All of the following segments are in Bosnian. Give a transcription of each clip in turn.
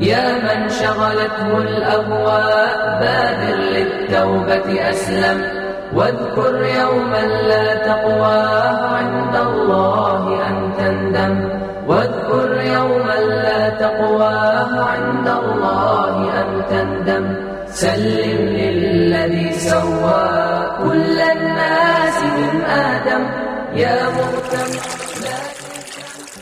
يا من شغلته الأهواء بادر للتوبة أسلم. واذكر يوما لا تقوى عند الله أن تندم. واذكر يوما لا تقوى عند الله أن تندم. سلم للذي سوى كل الناس من آدم. يا مهتم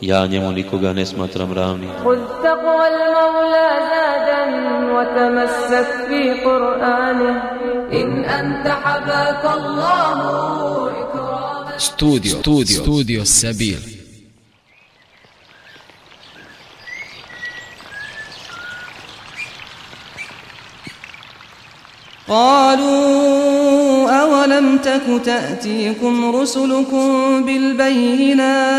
Ja njemu nikoga ne smatram ravnim. خذ تقوى المولى زادا وتمسك في قرآنه إن أنت حباك الله إكراما Studio, studio, studio Sabil. قالوا أولم تك تأتيكم رسلكم بالبينات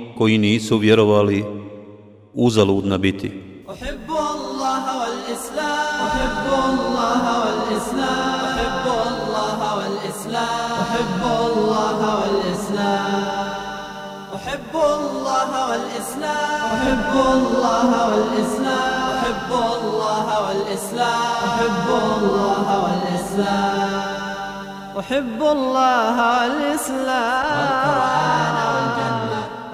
koji nisu vjerovali uzaludna biti. أحب الله والإسلام. أحب الله والإسلام. أحب الله والإسلام. أحب الله والإسلام. أحب الله والإسلام. والقرآن والجنة.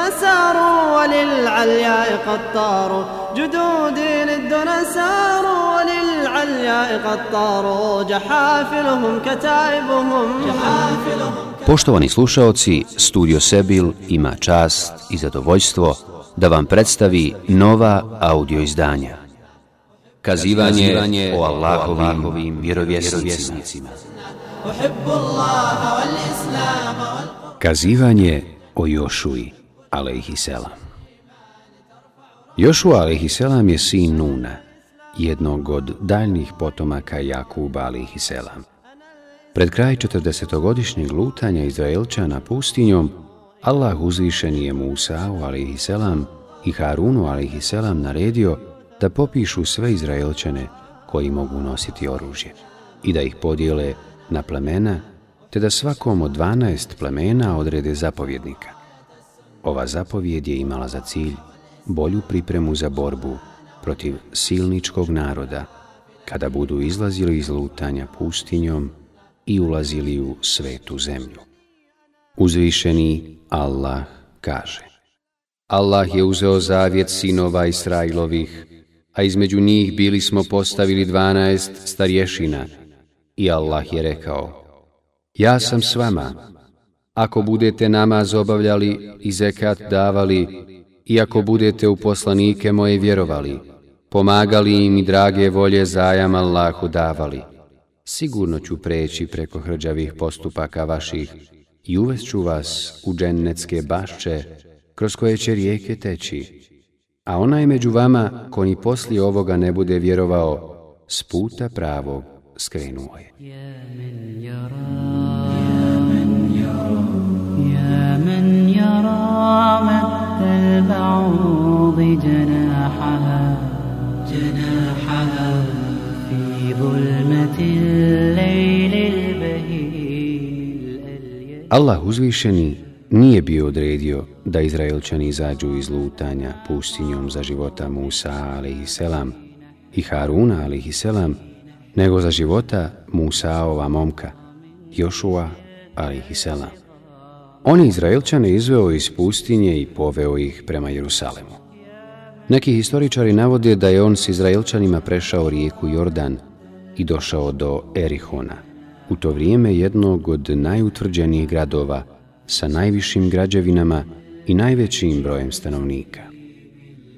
للدنا ساروا وللعلياء قد طاروا جدودي للدنا ساروا وللعلياء قد طاروا جحافلهم كتائبهم جحافلهم Poštovani slušaoci, Studio Sebil ima čast i zadovoljstvo da vam predstavi nova audio izdanja. Kazivanje o Allahovim vjerovjesnicima. أحب الله والإسلام والقرآن Kazivanje o Jošuji, alaihisselam. Jošua, alaihisselam je sin Nuna, jednog od daljnih potomaka Jakuba, alaihisselam. Pred kraj 40-godišnjeg lutanja Izraelčana pustinjom, Allah uzvišen je Musa'u, alaihisselam i Harunu, alaihisselam naredio da popišu sve Izraelčane koji mogu nositi oružje i da ih podijele na plemena, te da svakom od 12 plemena odrede zapovjednika. Ova zapovjed je imala za cilj bolju pripremu za borbu protiv silničkog naroda kada budu izlazili iz lutanja pustinjom i ulazili u svetu zemlju. Uzvišeni Allah kaže Allah je uzeo zavjet sinova Israilovih, a između njih bili smo postavili 12 starješina i Allah je rekao Ja sam s vama, ako budete namaz obavljali i zekat davali, i ako budete u poslanike moje vjerovali, pomagali im i drage volje zajam Allahu davali, sigurno ću preći preko hrđavih postupaka vaših i uvešću vas u džennetske bašče, kroz koje će rijeke teći. A onaj među vama, ko ni poslije ovoga ne bude vjerovao, s puta pravog skrenuo je. يا من يرى مد البعوض جناحها جناحها في ظلمة الليل البهيم الأليم Allah uzvišeni nije bio odredio da Izraelčani izađu iz lutanja pustinjom za života Musa a.s. i Haruna a.s. nego za života Musaova momka, Jošua a.s. On je Izraelčane izveo iz pustinje i poveo ih prema Jerusalemu. Neki historičari navode da je on s Izraelčanima prešao rijeku Jordan i došao do Erihona, u to vrijeme jednog od najutvrđenijih gradova sa najvišim građevinama i najvećim brojem stanovnika.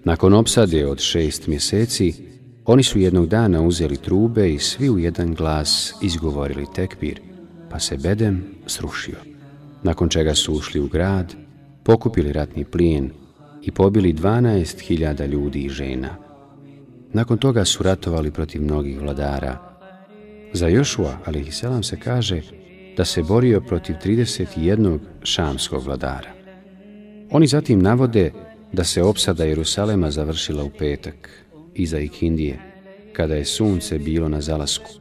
Nakon opsade od šest mjeseci, oni su jednog dana uzeli trube i svi u jedan glas izgovorili tekbir, pa se bedem srušio. Nakon čega su ušli u grad, pokupili ratni plijen i pobili 12.000 ljudi i žena. Nakon toga su ratovali protiv mnogih vladara. Za Jošua, ali selam se kaže, da se borio protiv 31. šamskog vladara. Oni zatim navode da se opsada Jerusalema završila u petak, iza Ikindije, kada je sunce bilo na zalasku.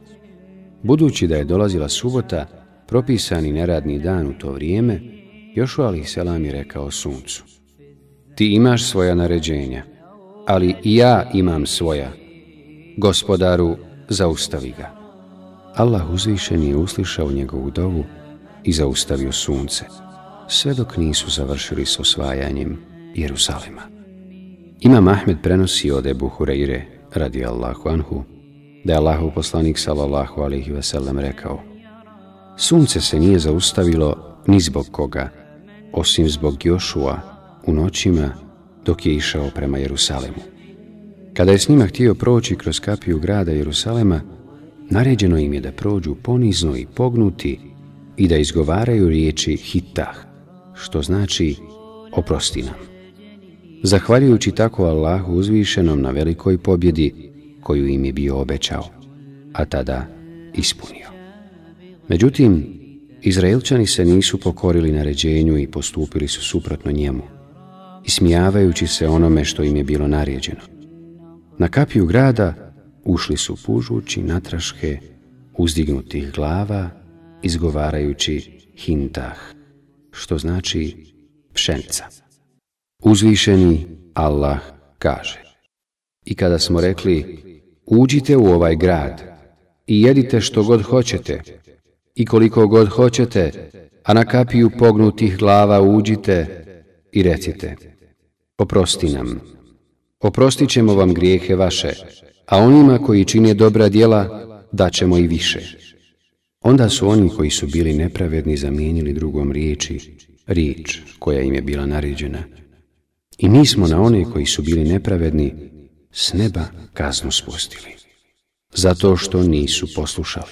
Budući da je dolazila subota, propisani neradni dan u to vrijeme, Jošu Ali Selam je rekao suncu. Ti imaš svoja naređenja, ali i ja imam svoja. Gospodaru, zaustavi ga. Allah uzvišen je uslišao njegovu dovu i zaustavio sunce, sve dok nisu završili s osvajanjem Jerusalima. Imam Ahmed prenosi od Ebu Hureyre, radi Allahu anhu, da je Allahu poslanik sallallahu alaihi wasallam rekao Sunce se nije zaustavilo ni zbog koga, osim zbog Jošua u noćima dok je išao prema Jerusalemu. Kada je s njima htio proći kroz kapiju grada Jerusalema, naređeno im je da prođu ponizno i pognuti i da izgovaraju riječi hitah, što znači oprosti nam. Zahvaljujući tako Allahu uzvišenom na velikoj pobjedi koju im je bio obećao, a tada ispunio. Međutim, Izraelčani se nisu pokorili naređenju i postupili su suprotno njemu, ismijavajući se onome što im je bilo naređeno. Na kapiju grada ušli su pužući natraške uzdignutih glava, izgovarajući hintah, što znači pšenica. Uzvišeni Allah kaže I kada smo rekli, uđite u ovaj grad i jedite što god hoćete i koliko god hoćete, a na kapiju pognutih glava uđite i recite, oprosti nam, oprostit ćemo vam grijehe vaše, a onima koji čine dobra djela daćemo i više. Onda su oni koji su bili nepravedni zamijenili drugom riječi, riječ koja im je bila naređena. I mi smo na one koji su bili nepravedni s neba kaznu spustili. Zato što nisu poslušali.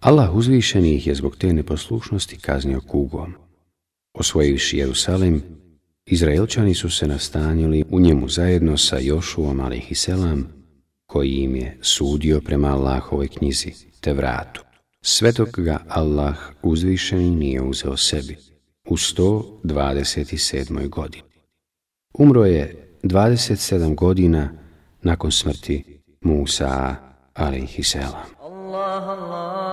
Allah uzvišeni ih je zbog te neposlušnosti kaznio kugom. Osvojivši Jerusalim, Izraelčani su se nastanili u njemu zajedno sa Jošuom alaihisselam, koji im je sudio prema Allahove knjizi, te vratu. Sve dok ga Allah uzvišeni nije uzeo sebi u 127. godini. Umro je 27 godina nakon smrti Musa alaihisselam. Allah, Allah,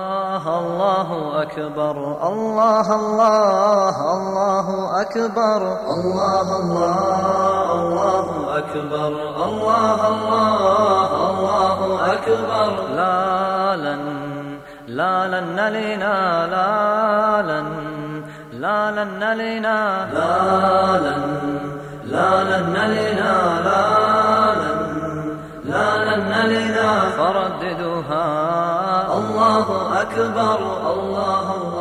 الله الله أكبر. الله الله الله أكبر. الله الله الله أكبر. الله الله الله أكبر. لا لن لا لن لنا لا لن لا لن لنا لا لن لا لن لنا لا لن لا لن لنا. فرددوها الله أكبر الله أكبر